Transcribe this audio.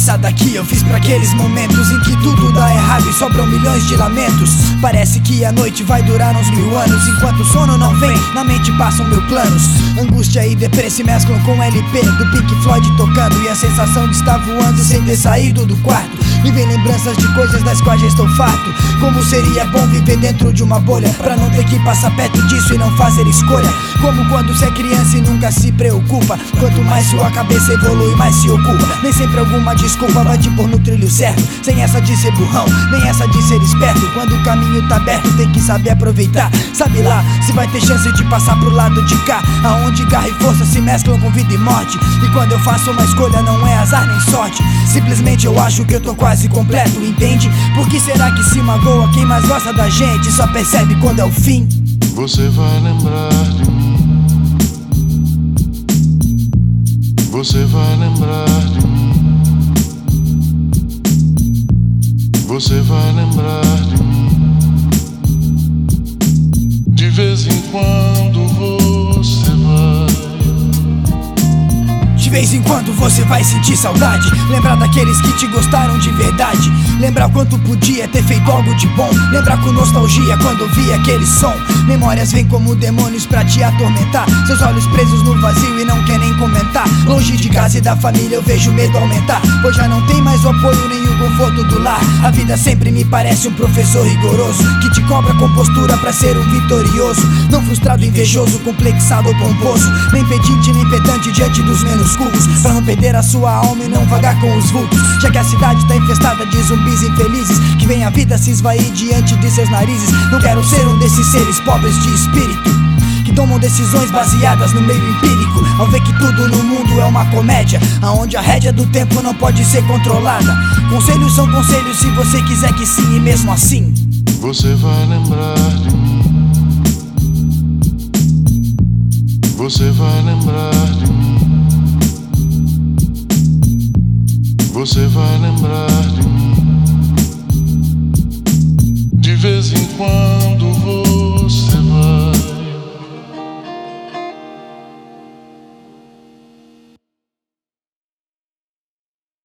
Essa daqui eu fiz para aqueles momentos em que tudo dá errado e sobram milhões de lamentos. Parece que a noite vai durar uns mil anos. Enquanto o sono não vem, na mente passam mil planos. Angústia e depressa se mesclam com LP do Pink Floyd tocando. E a sensação de estar voando sem ter saído do quarto. Me vem lembranças de coisas das quais já estou farto. Como seria bom viver dentro de uma bolha, pra não ter que passar perto disso e não fazer escolha. Como quando você é criança e nunca se preocupa. Quanto mais sua cabeça evolui, mais se ocupa. Nem sempre alguma desculpa vai te pôr no trilho certo. Sem essa de ser burrão, nem essa de ser esperto. Quando o caminho tá aberto, tem que saber aproveitar. Sabe lá se vai ter chance de passar pro lado de cá. Aonde garra e força se mesclam com vida e morte. E quando eu faço uma escolha, não é azar nem sorte. Simplesmente eu acho que eu tô quase completo, entende? Por que será que se magoa quem mais gosta da gente? Só percebe quando é o fim. Você vai lembrar de mim. Você vai lembrar de mim. Você vai lembrar de mim. De vez em quando você vai sentir saudade. Lembrar daqueles que te gostaram de verdade. Lembrar o quanto podia ter feito algo de bom. Lembrar com nostalgia quando ouvi aquele som. Memórias vêm como demônios pra te atormentar. Seus olhos presos no vazio e não quer nem comentar. Longe de casa e da família eu vejo o medo aumentar. Pois já não tem mais o apoio nem o conforto do lar. A vida sempre me parece um professor rigoroso. Que te cobra com postura pra ser um vitorioso. Não frustrado, invejoso, complexado ou pomposo. Nem pedinte, nem pedante diante dos menos cultos. Pra não perder a sua alma e não vagar com os vultos. Já que a cidade tá infestada de zumbis infelizes. Que vem a vida se esvair diante de seus narizes. Não quero ser um desses seres pobres de espírito. Que tomam decisões baseadas no meio empírico. Ao ver que tudo no mundo é uma comédia. Aonde a rédea do tempo não pode ser controlada. Conselhos são conselhos se você quiser que sim, e mesmo assim. Você vai lembrar de mim. Você vai lembrar de mim. Você vai lembrar de mim. De vez em quando